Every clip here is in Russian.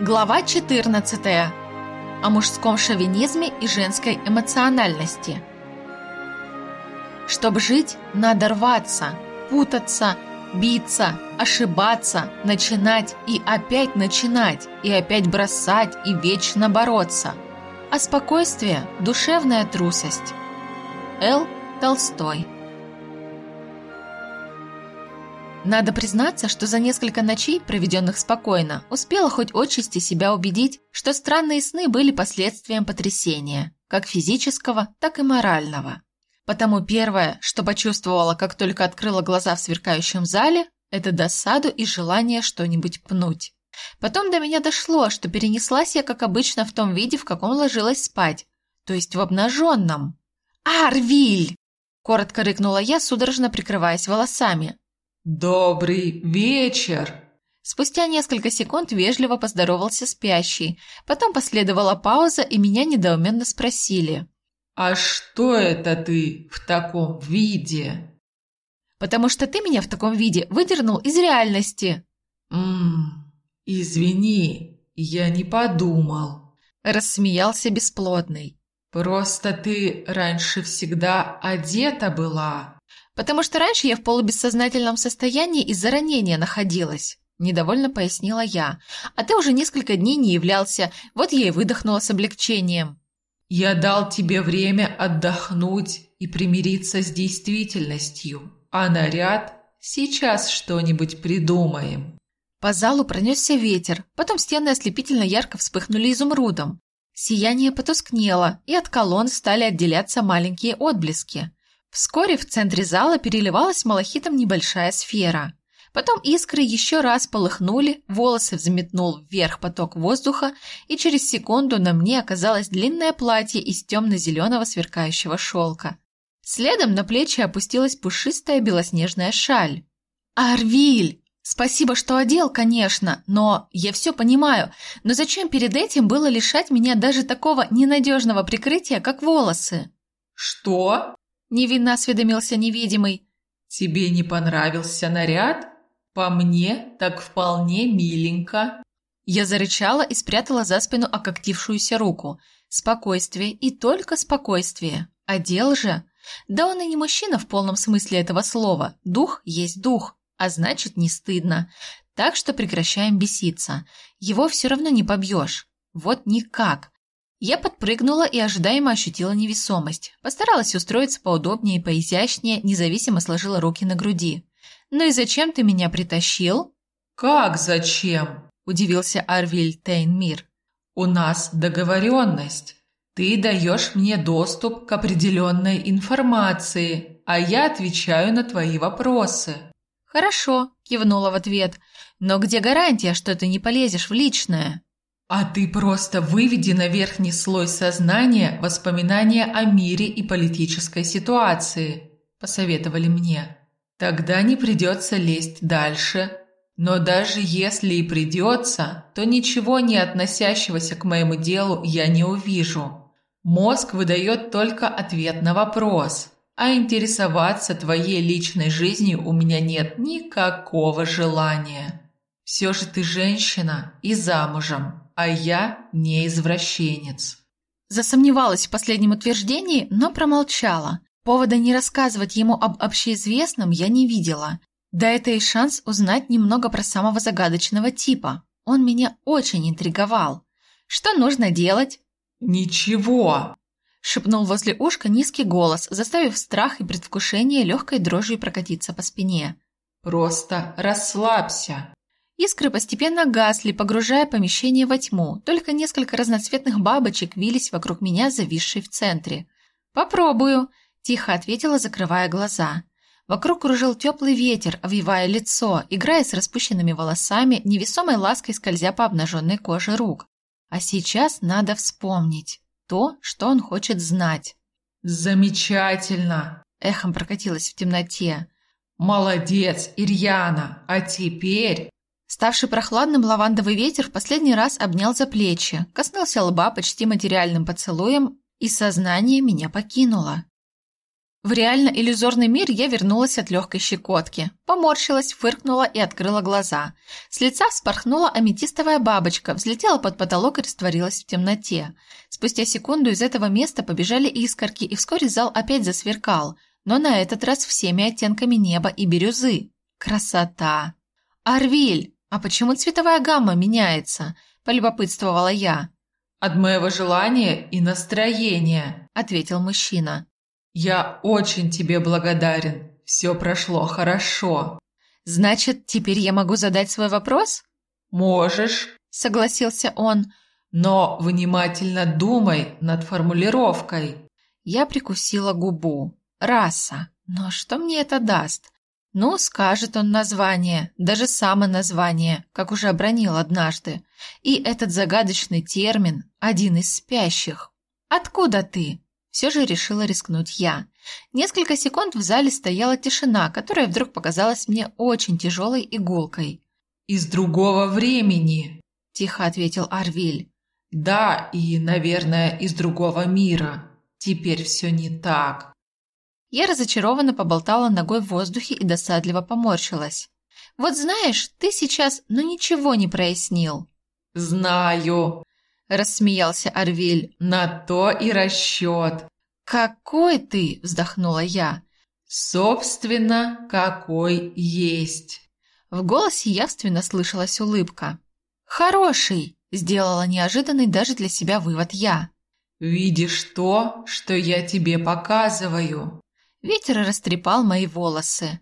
Глава 14. О мужском шовинизме и женской эмоциональности. Чтобы жить, надо рваться, путаться, биться, ошибаться, начинать и опять начинать, и опять бросать и вечно бороться. А спокойствие – душевная трусость. Л. Толстой. Надо признаться, что за несколько ночей, проведенных спокойно, успела хоть отчасти себя убедить, что странные сны были последствием потрясения, как физического, так и морального. Потому первое, что почувствовала, как только открыла глаза в сверкающем зале, это досаду и желание что-нибудь пнуть. Потом до меня дошло, что перенеслась я, как обычно, в том виде, в каком ложилась спать, то есть в обнаженном. «Арвиль!» – коротко рыкнула я, судорожно прикрываясь волосами. «Добрый вечер!» Спустя несколько секунд вежливо поздоровался спящий. Потом последовала пауза, и меня недоуменно спросили. «А что это ты в таком виде?» «Потому что ты меня в таком виде выдернул из реальности». «Ммм, извини, я не подумал», – рассмеялся бесплодный. «Просто ты раньше всегда одета была» потому что раньше я в полубессознательном состоянии из-за ранения находилась. Недовольно пояснила я. А ты уже несколько дней не являлся, вот я и выдохнула с облегчением. Я дал тебе время отдохнуть и примириться с действительностью. А наряд сейчас что-нибудь придумаем. По залу пронесся ветер, потом стены ослепительно ярко вспыхнули изумрудом. Сияние потускнело, и от колонн стали отделяться маленькие отблески. Вскоре в центре зала переливалась малахитом небольшая сфера. Потом искры еще раз полыхнули, волосы взметнул вверх поток воздуха, и через секунду на мне оказалось длинное платье из темно-зеленого сверкающего шелка. Следом на плечи опустилась пушистая белоснежная шаль. «Арвиль! Спасибо, что одел, конечно, но я все понимаю, но зачем перед этим было лишать меня даже такого ненадежного прикрытия, как волосы?» «Что?» Невинно осведомился невидимый. «Тебе не понравился наряд? По мне так вполне миленько». Я зарычала и спрятала за спину ококтившуюся руку. Спокойствие и только спокойствие. Одел же. Да он и не мужчина в полном смысле этого слова. Дух есть дух, а значит не стыдно. Так что прекращаем беситься. Его все равно не побьешь. Вот никак. Я подпрыгнула и ожидаемо ощутила невесомость. Постаралась устроиться поудобнее и поизящнее, независимо сложила руки на груди. «Ну и зачем ты меня притащил?» «Как зачем?» – удивился Арвиль Тейнмир. «У нас договоренность. Ты даешь мне доступ к определенной информации, а я отвечаю на твои вопросы». «Хорошо», – кивнула в ответ. «Но где гарантия, что ты не полезешь в личное?» А ты просто выведи на верхний слой сознания воспоминания о мире и политической ситуации, посоветовали мне. Тогда не придется лезть дальше. Но даже если и придется, то ничего не относящегося к моему делу я не увижу. Мозг выдает только ответ на вопрос, а интересоваться твоей личной жизнью у меня нет никакого желания. Все же ты женщина и замужем а я не извращенец. Засомневалась в последнем утверждении, но промолчала. Повода не рассказывать ему об общеизвестном я не видела. Да это и шанс узнать немного про самого загадочного типа. Он меня очень интриговал. Что нужно делать? «Ничего!» – шепнул возле ушка низкий голос, заставив страх и предвкушение легкой дрожью прокатиться по спине. «Просто расслабься!» Искры постепенно гасли, погружая помещение во тьму. Только несколько разноцветных бабочек вились вокруг меня, зависшей в центре. «Попробую», – тихо ответила, закрывая глаза. Вокруг кружил теплый ветер, овивая лицо, играя с распущенными волосами, невесомой лаской скользя по обнаженной коже рук. А сейчас надо вспомнить то, что он хочет знать. «Замечательно!» – эхом прокатилось в темноте. «Молодец, Ирьяна! А теперь Ставший прохладным лавандовый ветер в последний раз обнял за плечи, коснулся лба почти материальным поцелуем, и сознание меня покинуло. В реально-иллюзорный мир я вернулась от легкой щекотки. Поморщилась, фыркнула и открыла глаза. С лица спорхнула аметистовая бабочка, взлетела под потолок и растворилась в темноте. Спустя секунду из этого места побежали искорки, и вскоре зал опять засверкал, но на этот раз всеми оттенками неба и бирюзы. Красота! «Арвиль, а почему цветовая гамма меняется?» – полюбопытствовала я. «От моего желания и настроения», – ответил мужчина. «Я очень тебе благодарен. Все прошло хорошо». «Значит, теперь я могу задать свой вопрос?» «Можешь», — согласился он. «Но внимательно думай над формулировкой». Я прикусила губу. «Раса. Но что мне это даст?» Ну, скажет он название, даже самое название, как уже обронил однажды. И этот загадочный термин – один из спящих. «Откуда ты?» Все же решила рискнуть я. Несколько секунд в зале стояла тишина, которая вдруг показалась мне очень тяжелой и гулкой. «Из другого времени», – тихо ответил Арвиль. «Да, и, наверное, из другого мира. Теперь все не так». Я разочарованно поболтала ногой в воздухе и досадливо поморщилась. «Вот знаешь, ты сейчас ну ничего не прояснил». «Знаю», – рассмеялся Арвиль. «На то и расчет». «Какой ты?» – вздохнула я. «Собственно, какой есть». В голосе явственно слышалась улыбка. «Хороший!» – сделала неожиданный даже для себя вывод я. «Видишь то, что я тебе показываю?» Ветер растрепал мои волосы.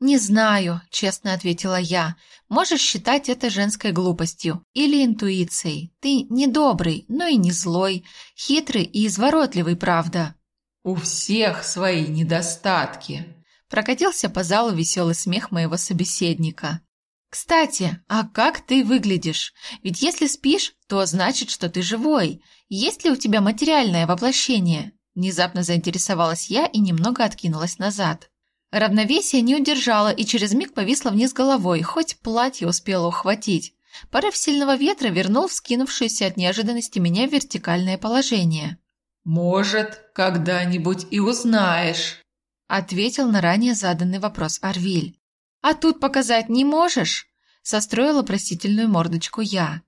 «Не знаю», – честно ответила я. «Можешь считать это женской глупостью или интуицией. Ты не добрый, но и не злой, хитрый и изворотливый, правда». «У всех свои недостатки», – прокатился по залу веселый смех моего собеседника. «Кстати, а как ты выглядишь? Ведь если спишь, то значит, что ты живой. Есть ли у тебя материальное воплощение?» Внезапно заинтересовалась я и немного откинулась назад. Равновесие не удержало и через миг повисло вниз головой, хоть платье успело ухватить. Порыв сильного ветра вернул вскинувшуюся от неожиданности меня в вертикальное положение. «Может, когда-нибудь и узнаешь», — ответил на ранее заданный вопрос Арвиль. «А тут показать не можешь?» — состроила простительную мордочку я.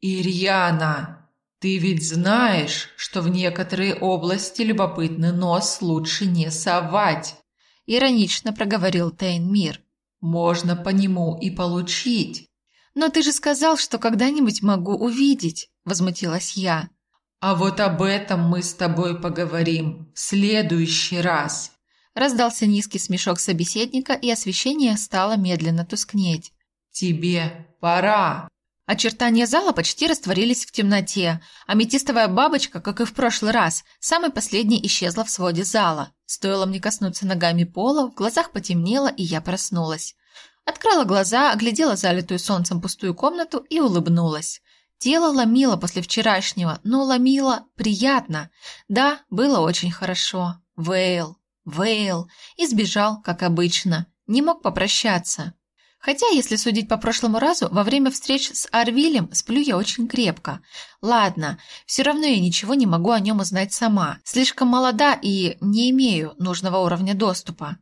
«Ирьяна, ты ведь знаешь, что в некоторые области любопытный нос лучше не совать», — иронично проговорил Тейн «Можно по нему и получить». «Но ты же сказал, что когда-нибудь могу увидеть», — возмутилась я. «А вот об этом мы с тобой поговорим в следующий раз». Раздался низкий смешок собеседника, и освещение стало медленно тускнеть. «Тебе пора». Очертания зала почти растворились в темноте. Аметистовая бабочка, как и в прошлый раз, самой последней исчезла в своде зала. Стоило мне коснуться ногами пола, в глазах потемнело, и я проснулась. Открыла глаза, оглядела залитую солнцем пустую комнату и улыбнулась. Тело ломило после вчерашнего, но ломило приятно. Да, было очень хорошо. Вейл, Вейл. Избежал, как обычно. Не мог попрощаться. Хотя, если судить по прошлому разу, во время встреч с Арвилем сплю я очень крепко. Ладно, все равно я ничего не могу о нем узнать сама. Слишком молода и не имею нужного уровня доступа.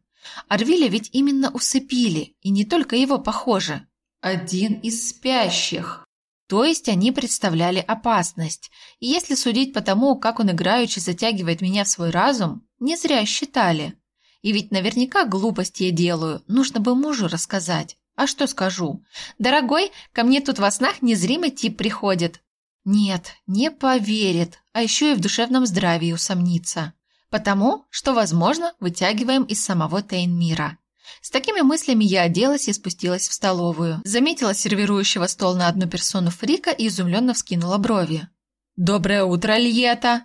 Арвиля ведь именно усыпили, и не только его, похоже. Один из спящих. То есть они представляли опасность. И если судить по тому, как он играючи затягивает меня в свой разум, не зря считали. И ведь наверняка глупости я делаю, нужно бы мужу рассказать. А что скажу? Дорогой, ко мне тут во снах незримый тип приходит. Нет, не поверит, а еще и в душевном здравии усомнится. Потому, что, возможно, вытягиваем из самого Тейнмира. С такими мыслями я оделась и спустилась в столовую. Заметила сервирующего стол на одну персону Фрика и изумленно вскинула брови. «Доброе утро, Льета!»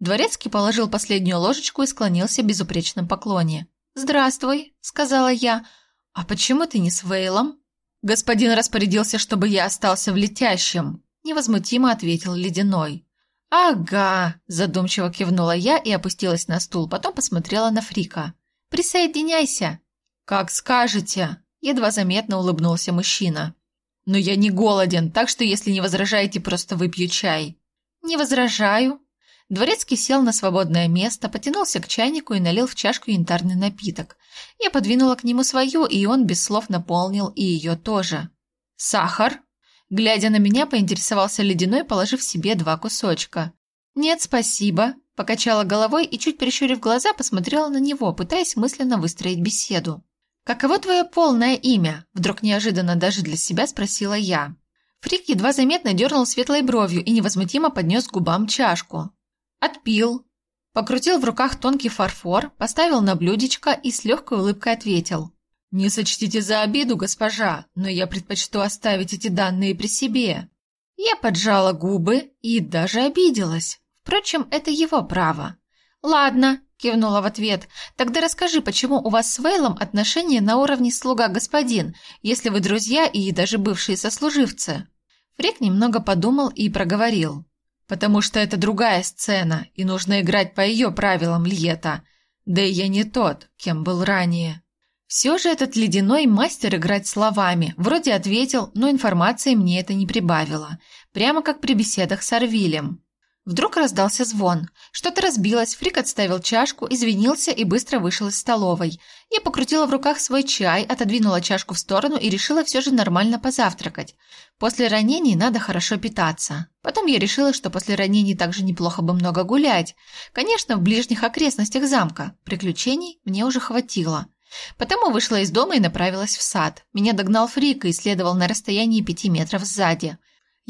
Дворецкий положил последнюю ложечку и склонился в безупречном поклоне. «Здравствуй», — сказала я, — «А почему ты не с Вейлом?» «Господин распорядился, чтобы я остался в летящем», – невозмутимо ответил Ледяной. «Ага», – задумчиво кивнула я и опустилась на стул, потом посмотрела на Фрика. «Присоединяйся». «Как скажете», – едва заметно улыбнулся мужчина. «Но я не голоден, так что если не возражаете, просто выпью чай». «Не возражаю». Дворецкий сел на свободное место, потянулся к чайнику и налил в чашку янтарный напиток. Я подвинула к нему свою, и он без слов наполнил и ее тоже. «Сахар?» Глядя на меня, поинтересовался ледяной, положив себе два кусочка. «Нет, спасибо», – покачала головой и, чуть прищурив глаза, посмотрела на него, пытаясь мысленно выстроить беседу. «Каково твое полное имя?» – вдруг неожиданно даже для себя спросила я. Фрик едва заметно дернул светлой бровью и невозмутимо поднес к губам чашку. Отпил. Покрутил в руках тонкий фарфор, поставил на блюдечко и с легкой улыбкой ответил. «Не сочтите за обиду, госпожа, но я предпочту оставить эти данные при себе». Я поджала губы и даже обиделась. Впрочем, это его право. «Ладно», – кивнула в ответ, – «тогда расскажи, почему у вас с Вейлом отношения на уровне слуга-господин, если вы друзья и даже бывшие сослуживцы?» Фрик немного подумал и проговорил. «Потому что это другая сцена, и нужно играть по ее правилам, Льета. Да и я не тот, кем был ранее». Все же этот ледяной мастер играть словами. Вроде ответил, но информации мне это не прибавило. Прямо как при беседах с Арвилем. Вдруг раздался звон. Что-то разбилось, Фрик отставил чашку, извинился и быстро вышел из столовой. Я покрутила в руках свой чай, отодвинула чашку в сторону и решила все же нормально позавтракать. После ранений надо хорошо питаться. Потом я решила, что после ранений также неплохо бы много гулять. Конечно, в ближних окрестностях замка. Приключений мне уже хватило. Потому вышла из дома и направилась в сад. Меня догнал Фрик и следовал на расстоянии пяти метров сзади.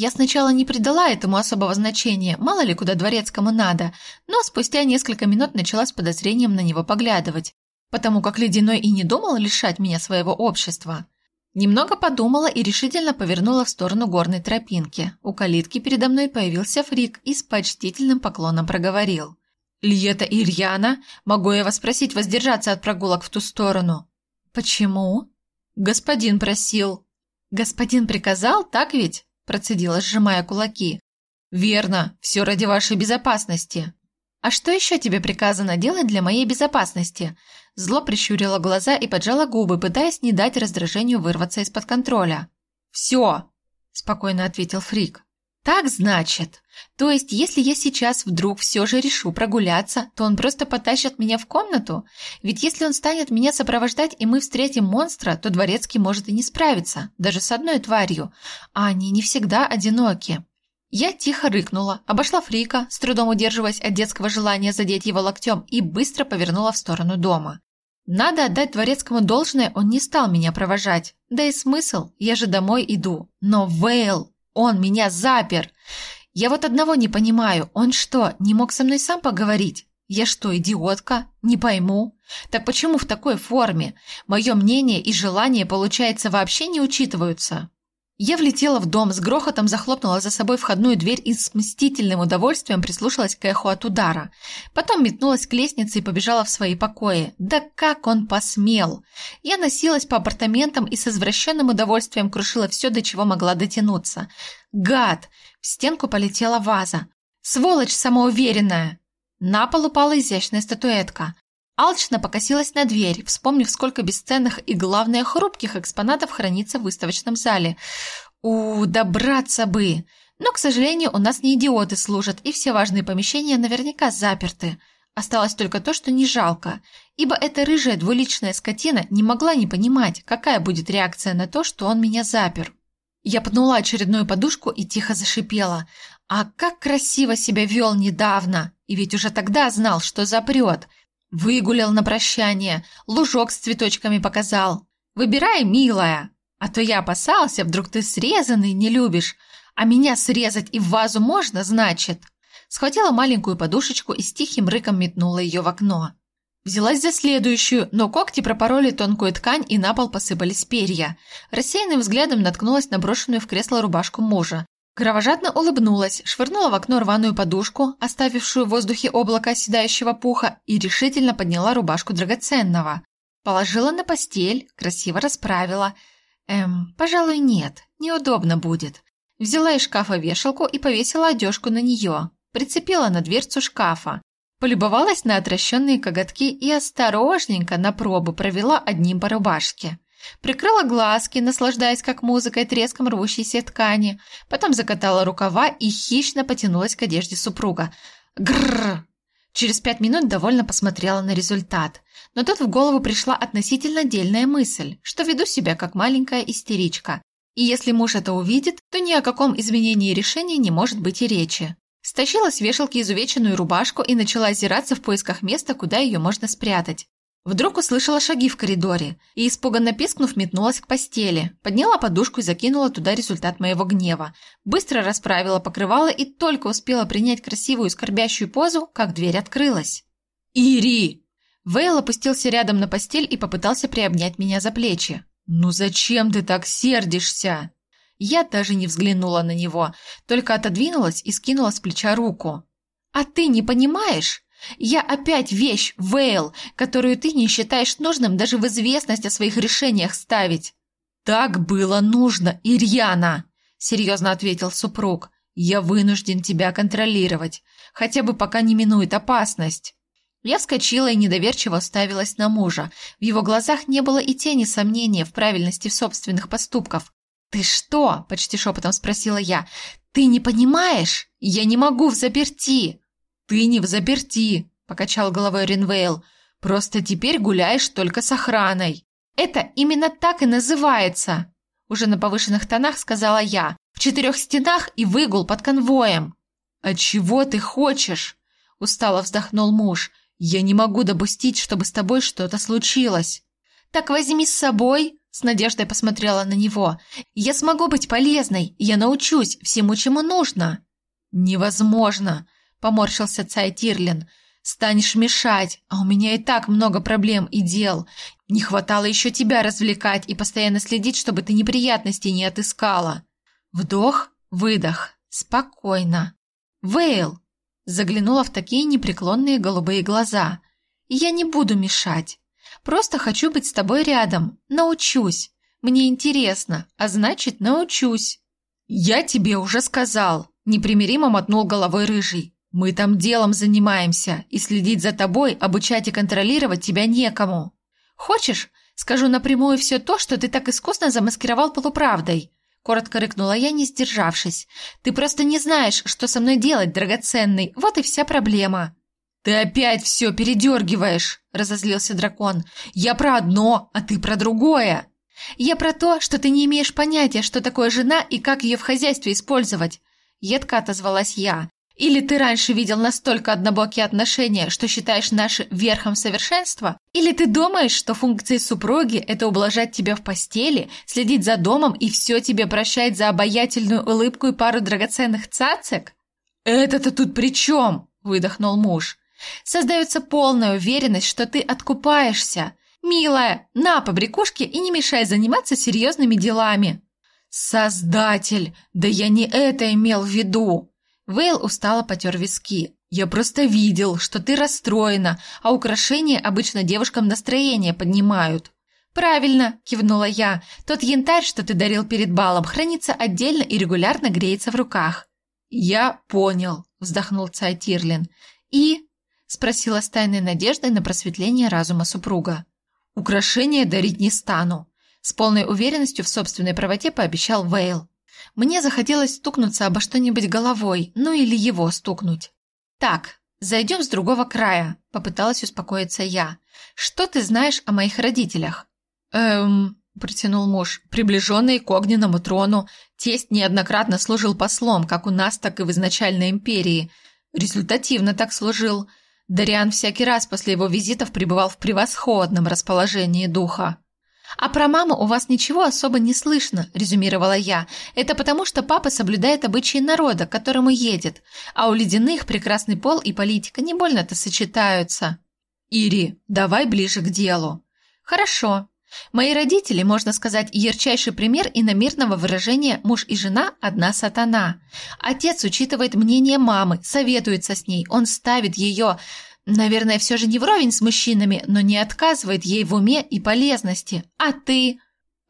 Я сначала не придала этому особого значения, мало ли куда дворецкому надо, но спустя несколько минут начала с подозрением на него поглядывать, потому как Ледяной и не думал лишать меня своего общества. Немного подумала и решительно повернула в сторону горной тропинки. У калитки передо мной появился Фрик и с почтительным поклоном проговорил. «Льета и Ильяна, могу я вас спросить воздержаться от прогулок в ту сторону?» «Почему?» «Господин просил». «Господин приказал, так ведь?» Процедила, сжимая кулаки. «Верно, все ради вашей безопасности». «А что еще тебе приказано делать для моей безопасности?» Зло прищурила глаза и поджала губы, пытаясь не дать раздражению вырваться из-под контроля. «Все!» – спокойно ответил Фрик. «Так, значит. То есть, если я сейчас вдруг все же решу прогуляться, то он просто потащит меня в комнату? Ведь если он станет меня сопровождать, и мы встретим монстра, то Дворецкий может и не справиться, даже с одной тварью. А они не всегда одиноки». Я тихо рыкнула, обошла Фрика, с трудом удерживаясь от детского желания задеть его локтем, и быстро повернула в сторону дома. Надо отдать дворецкому должное, он не стал меня провожать. Да и смысл, я же домой иду. Но Вейл, он меня запер. Я вот одного не понимаю, он что, не мог со мной сам поговорить? Я что, идиотка? Не пойму. Так почему в такой форме? Мое мнение и желание, получается, вообще не учитываются. Я влетела в дом, с грохотом захлопнула за собой входную дверь и с мстительным удовольствием прислушалась к эху от удара. Потом метнулась к лестнице и побежала в свои покои. Да как он посмел! Я носилась по апартаментам и с извращенным удовольствием крушила все, до чего могла дотянуться. Гад! В стенку полетела ваза. Сволочь самоуверенная! На пол упала изящная статуэтка. Алчно покосилась на дверь, вспомнив, сколько бесценных и, главное, хрупких экспонатов хранится в выставочном зале. У, добраться бы! Но, к сожалению, у нас не идиоты служат, и все важные помещения наверняка заперты. Осталось только то, что не жалко, ибо эта рыжая двуличная скотина не могла не понимать, какая будет реакция на то, что он меня запер. Я пнула очередную подушку и тихо зашипела. А как красиво себя вел недавно! И ведь уже тогда знал, что запрет. Выгулял на прощание, лужок с цветочками показал. Выбирай, милая, а то я опасался, вдруг ты срезанный не любишь, а меня срезать и в вазу можно, значит. Схватила маленькую подушечку и с тихим рыком метнула ее в окно. Взялась за следующую, но когти пропороли тонкую ткань и на пол посыпались перья. Рассеянным взглядом наткнулась на брошенную в кресло рубашку мужа. Кровожадно улыбнулась, швырнула в окно рваную подушку, оставившую в воздухе облако оседающего пуха, и решительно подняла рубашку драгоценного. Положила на постель, красиво расправила. Эм, пожалуй, нет, неудобно будет. Взяла из шкафа вешалку и повесила одежку на нее. Прицепила на дверцу шкафа. Полюбовалась на отращенные коготки и осторожненько на пробу провела одним по рубашке. Прикрыла глазки, наслаждаясь как музыкой треском рвущейся ткани, потом закатала рукава и хищно потянулась к одежде супруга. Грррр. Через пять минут довольно посмотрела на результат. Но тут в голову пришла относительно дельная мысль, что веду себя как маленькая истеричка. И если муж это увидит, то ни о каком изменении решения не может быть и речи. Стащила с вешалки изувеченную рубашку и начала озираться в поисках места, куда ее можно спрятать. Вдруг услышала шаги в коридоре и, испуганно пискнув, метнулась к постели. Подняла подушку и закинула туда результат моего гнева. Быстро расправила покрывало и только успела принять красивую скорбящую позу, как дверь открылась. «Ири!» Вейл опустился рядом на постель и попытался приобнять меня за плечи. «Ну зачем ты так сердишься?» Я даже не взглянула на него, только отодвинулась и скинула с плеча руку. «А ты не понимаешь? Я опять вещь, Вейл, которую ты не считаешь нужным даже в известность о своих решениях ставить. Так было нужно, Ирьяна, серьезно ответил супруг. Я вынужден тебя контролировать, хотя бы пока не минует опасность. Я вскочила и недоверчиво уставилась на мужа. В его глазах не было и тени сомнения в правильности собственных поступков. «Ты что?» – почти шепотом спросила я. «Ты не понимаешь? Я не могу в заперти!» «Ты не в заперти», – покачал головой Ринвейл. «Просто теперь гуляешь только с охраной». «Это именно так и называется», – уже на повышенных тонах сказала я. «В четырех стенах и выгул под конвоем». «А чего ты хочешь?» – устало вздохнул муж. «Я не могу допустить, чтобы с тобой что-то случилось». «Так возьми с собой», – с надеждой посмотрела на него. «Я смогу быть полезной, я научусь всему, чему нужно». «Невозможно», поморщился царь Тирлин. Станешь мешать, а у меня и так много проблем и дел. Не хватало еще тебя развлекать и постоянно следить, чтобы ты неприятностей не отыскала. Вдох, выдох, спокойно. Вейл заглянула в такие непреклонные голубые глаза. Я не буду мешать. Просто хочу быть с тобой рядом. Научусь. Мне интересно, а значит, научусь. Я тебе уже сказал, непримиримо мотнул головой рыжий. Мы там делом занимаемся, и следить за тобой, обучать и контролировать тебя некому. Хочешь, скажу напрямую все то, что ты так искусно замаскировал полуправдой?» Коротко рыкнула я, не сдержавшись. «Ты просто не знаешь, что со мной делать, драгоценный. Вот и вся проблема». «Ты опять все передергиваешь!» – разозлился дракон. «Я про одно, а ты про другое!» «Я про то, что ты не имеешь понятия, что такое жена и как ее в хозяйстве использовать!» Едко отозвалась я. Или ты раньше видел настолько однобокие отношения, что считаешь наши верхом совершенства? Или ты думаешь, что функции супруги – это ублажать тебя в постели, следить за домом и все тебе прощать за обаятельную улыбку и пару драгоценных цацек? «Это-то тут при чем?» – выдохнул муж. «Создается полная уверенность, что ты откупаешься. Милая, на побрякушки и не мешай заниматься серьезными делами». «Создатель! Да я не это имел в виду!» Вейл устало потер виски. «Я просто видел, что ты расстроена, а украшения обычно девушкам настроение поднимают». «Правильно», – кивнула я. «Тот янтарь, что ты дарил перед балом, хранится отдельно и регулярно греется в руках». «Я понял», – вздохнул царь Тирлин. «И?» – спросила с тайной надеждой на просветление разума супруга. «Украшения дарить не стану», – с полной уверенностью в собственной правоте пообещал Вейл. Мне захотелось стукнуться обо что-нибудь головой, ну или его стукнуть. «Так, зайдем с другого края», – попыталась успокоиться я. «Что ты знаешь о моих родителях?» «Эм...» – протянул муж. «Приближенный к огненному трону. Тесть неоднократно служил послом, как у нас, так и в изначальной империи. Результативно так служил. Дариан всякий раз после его визитов пребывал в превосходном расположении духа». «А про маму у вас ничего особо не слышно», – резюмировала я. «Это потому, что папа соблюдает обычаи народа, к которому едет, а у ледяных прекрасный пол и политика не больно-то сочетаются». «Ири, давай ближе к делу». «Хорошо. Мои родители, можно сказать, ярчайший пример иномирного выражения «муж и жена – одна сатана». Отец учитывает мнение мамы, советуется с ней, он ставит ее Наверное, все же не вровень с мужчинами, но не отказывает ей в уме и полезности. А ты?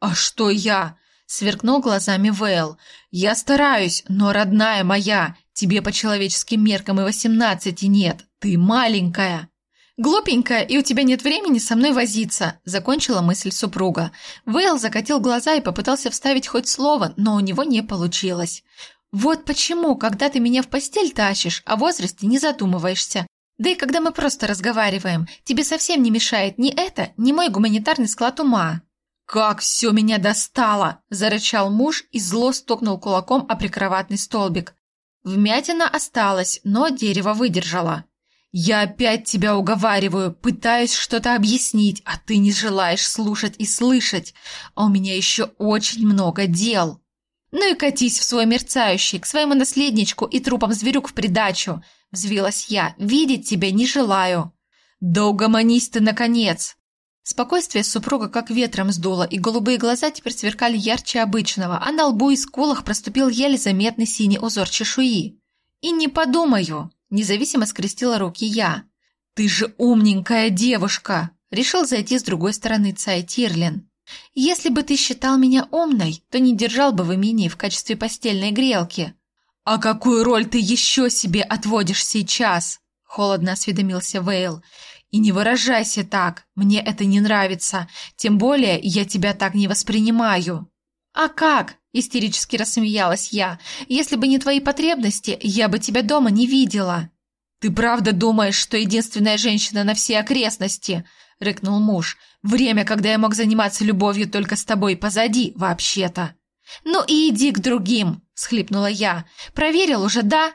А что я? Сверкнул глазами Вэл. Я стараюсь, но родная моя, тебе по человеческим меркам и восемнадцати нет. Ты маленькая. «Глупенькая, и у тебя нет времени со мной возиться», – закончила мысль супруга. Вейл закатил глаза и попытался вставить хоть слово, но у него не получилось. Вот почему, когда ты меня в постель тащишь, о возрасте не задумываешься. Да и когда мы просто разговариваем, тебе совсем не мешает ни это, ни мой гуманитарный склад ума». «Как все меня достало!» – зарычал муж и зло стукнул кулаком о прикроватный столбик. Вмятина осталась, но дерево выдержало. «Я опять тебя уговариваю, пытаюсь что-то объяснить, а ты не желаешь слушать и слышать, а у меня еще очень много дел». «Ну и катись в свой мерцающий, к своему наследничку и трупам зверюк в придачу!» – взвилась я. «Видеть тебя не желаю!» «Да угомонись ты, наконец!» Спокойствие супруга как ветром сдуло, и голубые глаза теперь сверкали ярче обычного, а на лбу и скулах проступил еле заметный синий узор чешуи. «И не подумаю!» – независимо скрестила руки я. «Ты же умненькая девушка!» – решил зайти с другой стороны Цай Тирлин. Если бы ты считал меня умной, то не держал бы в имении в качестве постельной грелки. А какую роль ты еще себе отводишь сейчас? Холодно осведомился Вейл. И не выражайся так, мне это не нравится, тем более я тебя так не воспринимаю. А как? Истерически рассмеялась я. Если бы не твои потребности, я бы тебя дома не видела. Ты правда думаешь, что единственная женщина на все окрестности? – рыкнул муж. «Время, когда я мог заниматься любовью только с тобой позади, вообще-то». «Ну и иди к другим», – схлипнула я. «Проверил уже, да?»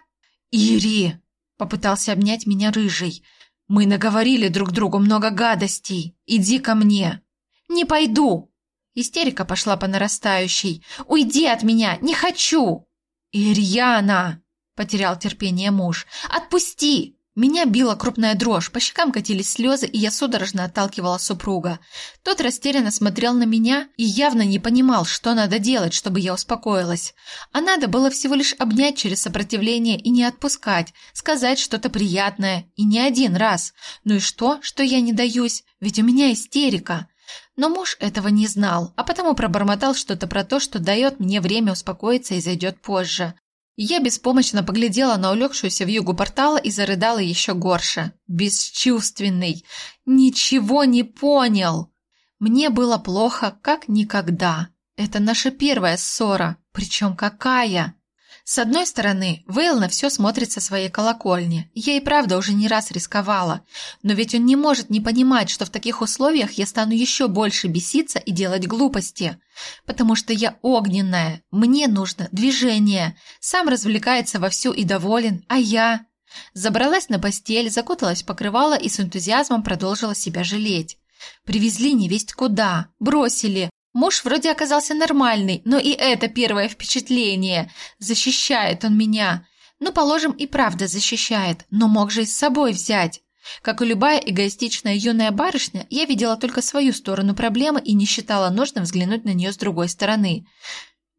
«Ири!» – попытался обнять меня рыжий. «Мы наговорили друг другу много гадостей. Иди ко мне». «Не пойду!» Истерика пошла по нарастающей. «Уйди от меня! Не хочу!» «Ирьяна!» – потерял терпение муж. «Отпусти!» Меня била крупная дрожь, по щекам катились слезы, и я судорожно отталкивала супруга. Тот растерянно смотрел на меня и явно не понимал, что надо делать, чтобы я успокоилась. А надо было всего лишь обнять через сопротивление и не отпускать, сказать что-то приятное, и не один раз. Ну и что, что я не даюсь? Ведь у меня истерика. Но муж этого не знал, а потому пробормотал что-то про то, что дает мне время успокоиться и зайдет позже. Я беспомощно поглядела на улегшуюся в югу портала и зарыдала еще горше. Бесчувственный. Ничего не понял. Мне было плохо, как никогда. Это наша первая ссора. Причем какая? С одной стороны, Вейл на все смотрит со своей колокольни. Я и правда уже не раз рисковала. Но ведь он не может не понимать, что в таких условиях я стану еще больше беситься и делать глупости. Потому что я огненная. Мне нужно движение. Сам развлекается вовсю и доволен. А я... Забралась на постель, закуталась в покрывало и с энтузиазмом продолжила себя жалеть. Привезли невесть куда, бросили, Муж вроде оказался нормальный, но и это первое впечатление. Защищает он меня. Ну, положим, и правда защищает, но мог же и с собой взять. Как и любая эгоистичная юная барышня, я видела только свою сторону проблемы и не считала нужным взглянуть на нее с другой стороны.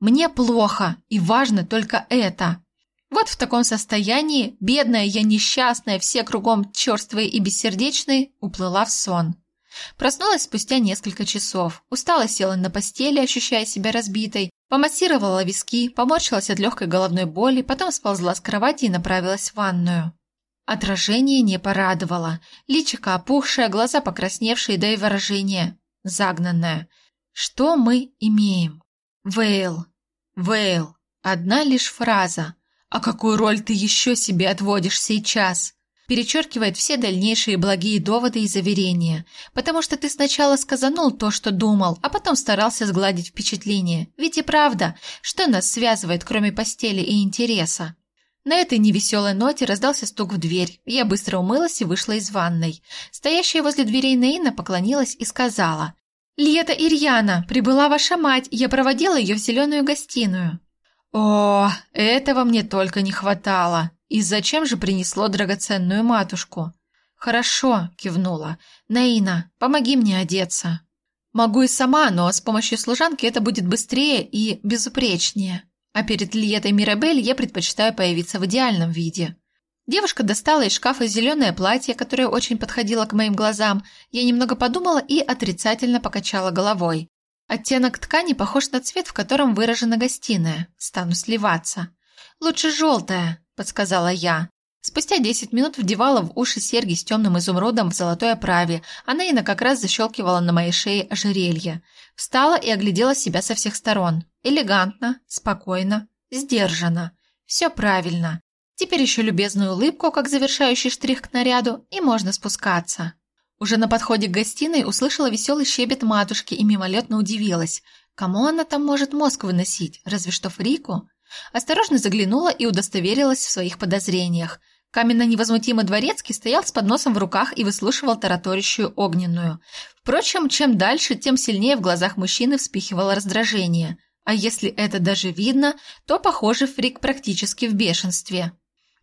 Мне плохо, и важно только это. Вот в таком состоянии, бедная я несчастная, все кругом черствые и бессердечные, уплыла в сон. Проснулась спустя несколько часов. Устала села на постели, ощущая себя разбитой. Помассировала виски, поморщилась от легкой головной боли, потом сползла с кровати и направилась в ванную. Отражение не порадовало. Личико опухшее, глаза покрасневшие, да и выражение загнанное. Что мы имеем? Вейл. Вейл. Одна лишь фраза. А какую роль ты еще себе отводишь сейчас? Перечеркивает все дальнейшие благие доводы и заверения, потому что ты сначала сказанул то, что думал, а потом старался сгладить впечатление. Ведь и правда, что нас связывает, кроме постели и интереса? На этой невеселой ноте раздался стук в дверь. Я быстро умылась и вышла из ванной. Стоящая возле дверей Наина поклонилась и сказала. «Лето Ирьяна, прибыла ваша мать, я проводила ее в зеленую гостиную». «О, этого мне только не хватало!» И зачем же принесло драгоценную матушку? Хорошо, кивнула. Наина, помоги мне одеться. Могу и сама, но с помощью служанки это будет быстрее и безупречнее. А перед Лиетой Мирабель я предпочитаю появиться в идеальном виде. Девушка достала из шкафа зеленое платье, которое очень подходило к моим глазам. Я немного подумала и отрицательно покачала головой. Оттенок ткани похож на цвет, в котором выражена гостиная. Стану сливаться. Лучше желтое, – подсказала я. Спустя десять минут вдевала в уши серьги с темным изумрудом в золотой оправе, а Нейна как раз защелкивала на моей шее ожерелье. Встала и оглядела себя со всех сторон. Элегантно, спокойно, сдержанно. Все правильно. Теперь еще любезную улыбку, как завершающий штрих к наряду, и можно спускаться. Уже на подходе к гостиной услышала веселый щебет матушки и мимолетно удивилась. Кому она там может мозг выносить? Разве что Фрику? Осторожно заглянула и удостоверилась в своих подозрениях. Каменно-невозмутимый дворецкий стоял с подносом в руках и выслушивал тараторящую огненную. Впрочем, чем дальше, тем сильнее в глазах мужчины вспихивало раздражение. А если это даже видно, то, похоже, Фрик практически в бешенстве.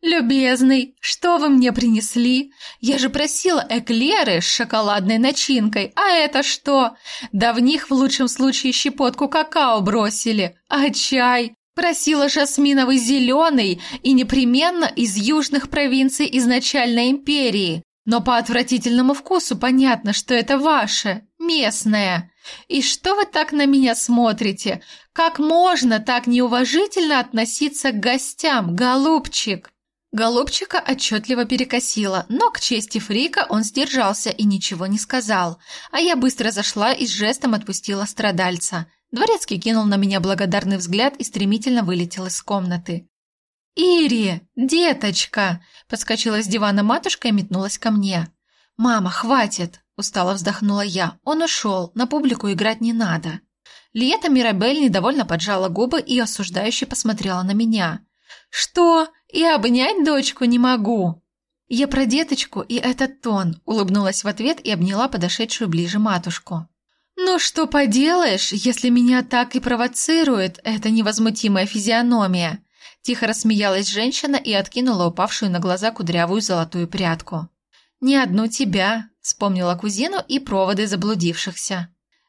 «Любезный, что вы мне принесли? Я же просила эклеры с шоколадной начинкой, а это что? Да в них в лучшем случае щепотку какао бросили, а чай? Просила жасминовый зеленый и непременно из южных провинций изначальной империи. Но по отвратительному вкусу понятно, что это ваше, местное. И что вы так на меня смотрите? Как можно так неуважительно относиться к гостям, голубчик? Голубчика отчетливо перекосило, но к чести Фрика он сдержался и ничего не сказал, а я быстро зашла и с жестом отпустила страдальца. Дворецкий кинул на меня благодарный взгляд и стремительно вылетел из комнаты. «Ири, деточка!» – подскочила с дивана матушка и метнулась ко мне. «Мама, хватит!» – устало вздохнула я. «Он ушел, на публику играть не надо». Лиета Мирабель недовольно поджала губы и осуждающе посмотрела на меня. «Что? И обнять дочку не могу!» «Я про деточку и этот тон», — улыбнулась в ответ и обняла подошедшую ближе матушку. «Ну что поделаешь, если меня так и провоцирует эта невозмутимая физиономия?» Тихо рассмеялась женщина и откинула упавшую на глаза кудрявую золотую прядку. «Не одну тебя», — вспомнила кузину и проводы заблудившихся.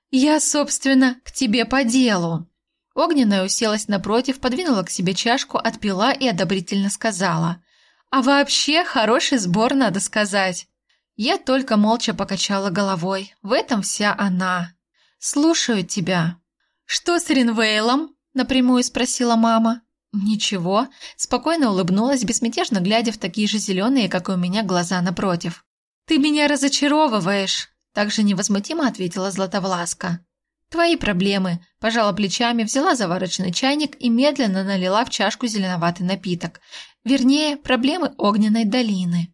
«Я, собственно, к тебе по делу». Огненная уселась напротив, подвинула к себе чашку, отпила и одобрительно сказала. «А вообще хороший сбор, надо сказать». Я только молча покачала головой. В этом вся она. «Слушаю тебя». «Что с Ринвейлом?» – напрямую спросила мама. «Ничего», – спокойно улыбнулась, безмятежно глядя в такие же зеленые, как и у меня, глаза напротив. «Ты меня разочаровываешь», – также невозмутимо ответила Златовласка. «Твои проблемы», – пожала плечами, взяла заварочный чайник и медленно налила в чашку зеленоватый напиток. Вернее, проблемы огненной долины.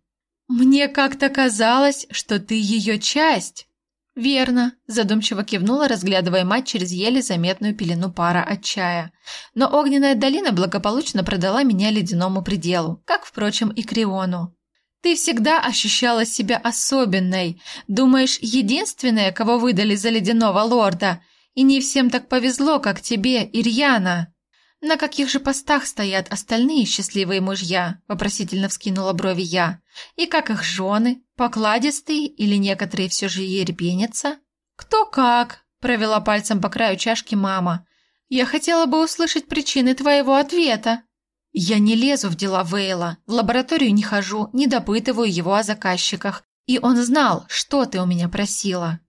«Мне как-то казалось, что ты ее часть». «Верно», – задумчиво кивнула, разглядывая мать через еле заметную пелену пара от чая. Но огненная долина благополучно продала меня ледяному пределу, как, впрочем, и Криону. Ты всегда ощущала себя особенной. Думаешь, единственная, кого выдали за ледяного лорда? И не всем так повезло, как тебе, Ирьяна. На каких же постах стоят остальные счастливые мужья? Вопросительно вскинула брови я. И как их жены? Покладистые или некоторые все же ерепенятся? Кто как? Провела пальцем по краю чашки мама. Я хотела бы услышать причины твоего ответа. Я не лезу в дела Вейла, в лабораторию не хожу, не допытываю его о заказчиках. И он знал, что ты у меня просила.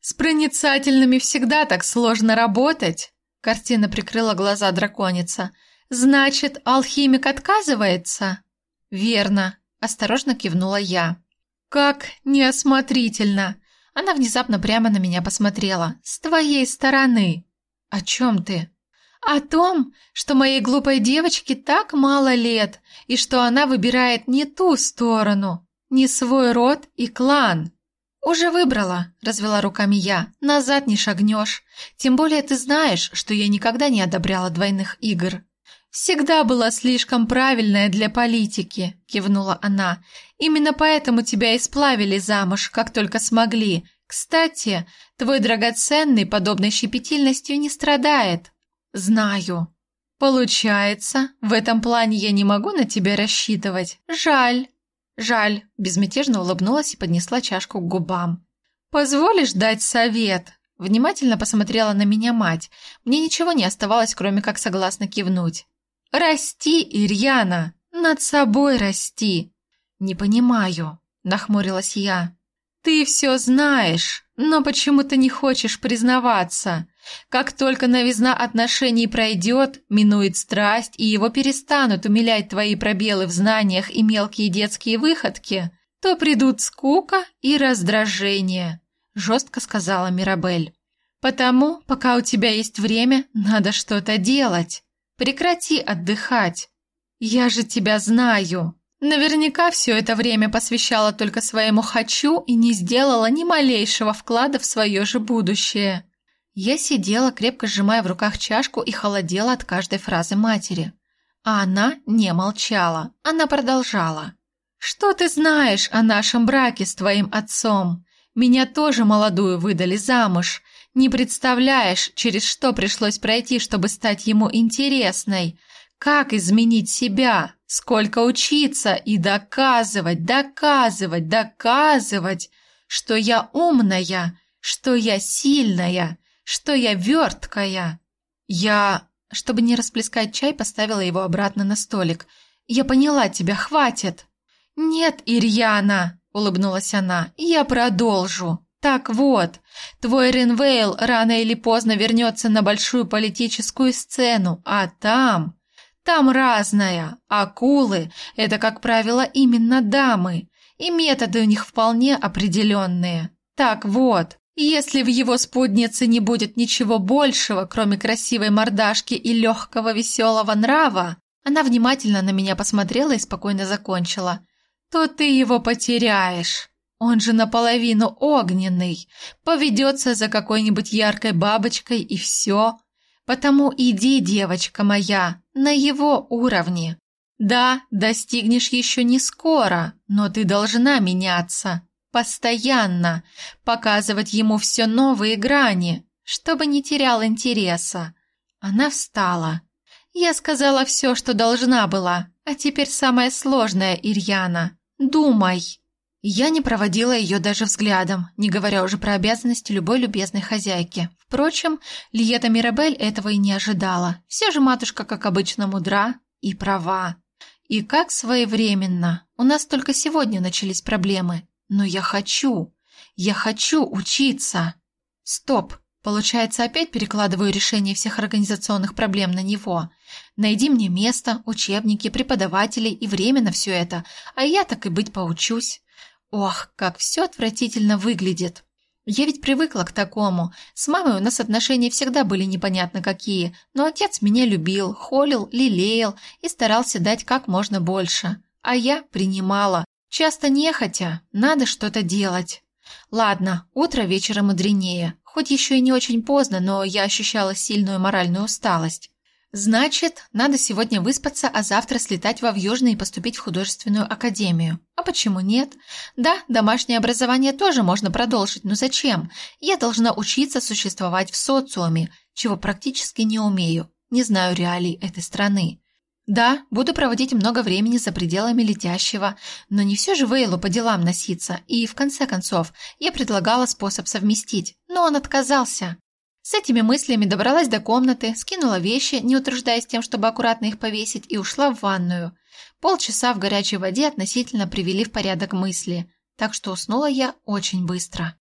С проницательными всегда так сложно работать. Картина прикрыла глаза драконица. Значит, алхимик отказывается? Верно, осторожно кивнула я. Как неосмотрительно. Она внезапно прямо на меня посмотрела. С твоей стороны. О чем ты? О том, что моей глупой девочке так мало лет, и что она выбирает не ту сторону, не свой род и клан. «Уже выбрала», – развела руками я. «Назад не шагнешь. Тем более ты знаешь, что я никогда не одобряла двойных игр». «Всегда была слишком правильная для политики», – кивнула она. «Именно поэтому тебя и сплавили замуж, как только смогли. Кстати, твой драгоценный подобной щепетильностью не страдает». «Знаю». «Получается, в этом плане я не могу на тебя рассчитывать. Жаль». «Жаль», – безмятежно улыбнулась и поднесла чашку к губам. «Позволишь дать совет?» Внимательно посмотрела на меня мать. Мне ничего не оставалось, кроме как согласно кивнуть. «Расти, Ирьяна! Над собой расти!» «Не понимаю», – нахмурилась я. «Ты все знаешь, но почему-то не хочешь признаваться. Как только новизна отношений пройдет, минует страсть, и его перестанут умилять твои пробелы в знаниях и мелкие детские выходки, то придут скука и раздражение», – жестко сказала Мирабель. «Потому, пока у тебя есть время, надо что-то делать. Прекрати отдыхать». Я же тебя знаю. Наверняка все это время посвящала только своему «хочу» и не сделала ни малейшего вклада в свое же будущее. Я сидела, крепко сжимая в руках чашку и холодела от каждой фразы матери. А она не молчала, она продолжала. «Что ты знаешь о нашем браке с твоим отцом? Меня тоже молодую выдали замуж. Не представляешь, через что пришлось пройти, чтобы стать ему интересной. Как изменить себя? Сколько учиться и доказывать, доказывать, доказывать, что я умная, что я сильная, что я верткая. Я, чтобы не расплескать чай, поставила его обратно на столик. Я поняла тебя, хватит. Нет, Ирьяна, улыбнулась она. Я продолжу. Так вот, твой Ренвейл рано или поздно вернется на большую политическую сцену, а там там разное. Акулы – это, как правило, именно дамы, и методы у них вполне определенные. Так вот, если в его спутнице не будет ничего большего, кроме красивой мордашки и легкого веселого нрава, она внимательно на меня посмотрела и спокойно закончила, то ты его потеряешь. Он же наполовину огненный, поведется за какой-нибудь яркой бабочкой и все – Потому иди, девочка моя, на его уровне. Да, достигнешь еще не скоро, но ты должна меняться. Постоянно. Показывать ему все новые грани, чтобы не терял интереса. Она встала. Я сказала все, что должна была, а теперь самое сложное, Ирьяна. Думай. Я не проводила ее даже взглядом, не говоря уже про обязанности любой любезной хозяйки. Впрочем, Лиета Мирабель этого и не ожидала. Все же матушка, как обычно, мудра и права. И как своевременно. У нас только сегодня начались проблемы. Но я хочу. Я хочу учиться. Стоп. Получается, опять перекладываю решение всех организационных проблем на него. Найди мне место, учебники, преподавателей и время на все это, а я так и быть поучусь. Ох, как все отвратительно выглядит. Я ведь привыкла к такому. С мамой у нас отношения всегда были непонятно какие, но отец меня любил, холил, лелеял и старался дать как можно больше. А я принимала. Часто нехотя, надо что-то делать. Ладно, утро вечера мудренее. Хоть еще и не очень поздно, но я ощущала сильную моральную усталость. Значит, надо сегодня выспаться, а завтра слетать во Вьюжный и поступить в художественную академию. А почему нет? Да, домашнее образование тоже можно продолжить, но зачем? Я должна учиться существовать в социуме, чего практически не умею. Не знаю реалий этой страны. Да, буду проводить много времени за пределами летящего, но не все же Вейлу по делам носиться, и, в конце концов, я предлагала способ совместить, но он отказался. С этими мыслями добралась до комнаты, скинула вещи, не утруждаясь тем, чтобы аккуратно их повесить, и ушла в ванную. Полчаса в горячей воде относительно привели в порядок мысли, так что уснула я очень быстро.